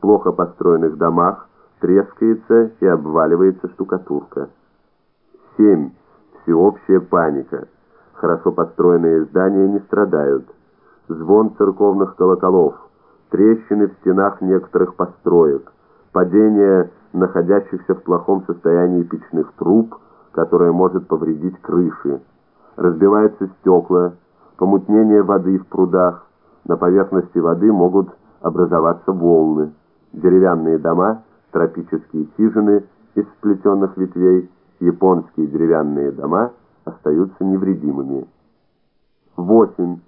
плохо построенных домах трескается и обваливается штукатурка. 7. Всеобщая паника. Хорошо построенные здания не страдают. Звон церковных колоколов, трещины в стенах некоторых построек, падение находящихся в плохом состоянии печных труб, которое может повредить крыши, разбиваются стекла, помутнение воды в прудах, на поверхности воды могут образоваться волны, деревянные дома, тропические хижины из сплетенных ветвей, японские деревянные дома остаются невредимыми. 8.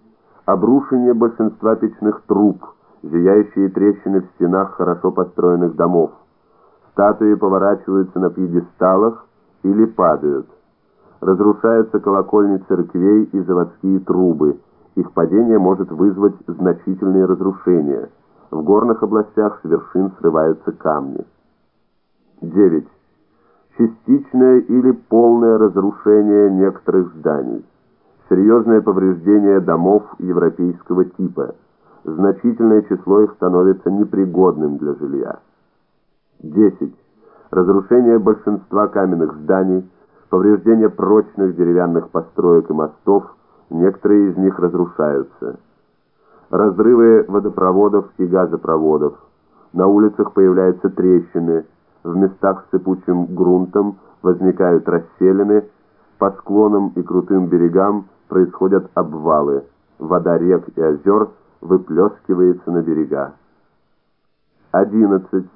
Обрушение большинства печных труб, зияющие трещины в стенах хорошо построенных домов. Статуи поворачиваются на пьедесталах или падают. Разрушаются колокольни церквей и заводские трубы. Их падение может вызвать значительные разрушения. В горных областях с вершин срываются камни. 9. Частичное или полное разрушение некоторых зданий. Серьезное повреждение домов европейского типа. Значительное число их становится непригодным для жилья. 10. Разрушение большинства каменных зданий, повреждение прочных деревянных построек и мостов, некоторые из них разрушаются. Разрывы водопроводов и газопроводов. На улицах появляются трещины, в местах с сыпучим грунтом возникают расселины, по склонам и крутым берегам происходят обвалы, вода рек и озер выплескивается на берега. 11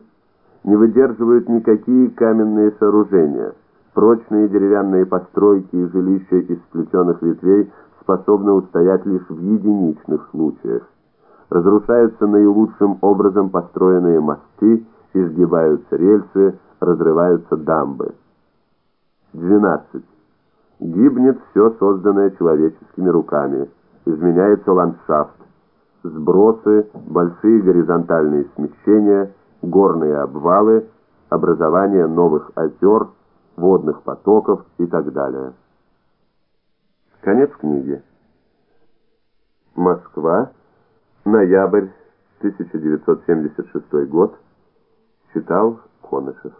не выдерживают никакие каменные сооружения. Прочные деревянные постройки и жилища из сплетенных ветвей способны устоять лишь в единичных случаях. Разрушаются наилучшим образом построенные мосты, изгибаются рельсы, разрываются дамбы. 12. Гибнет все созданное человеческими руками, изменяется ландшафт, сбросы, большие горизонтальные смещения – горные обвалы, образование новых озер, водных потоков и так далее. Конец книги. Москва, ноябрь 1976 год. Читал Конышев.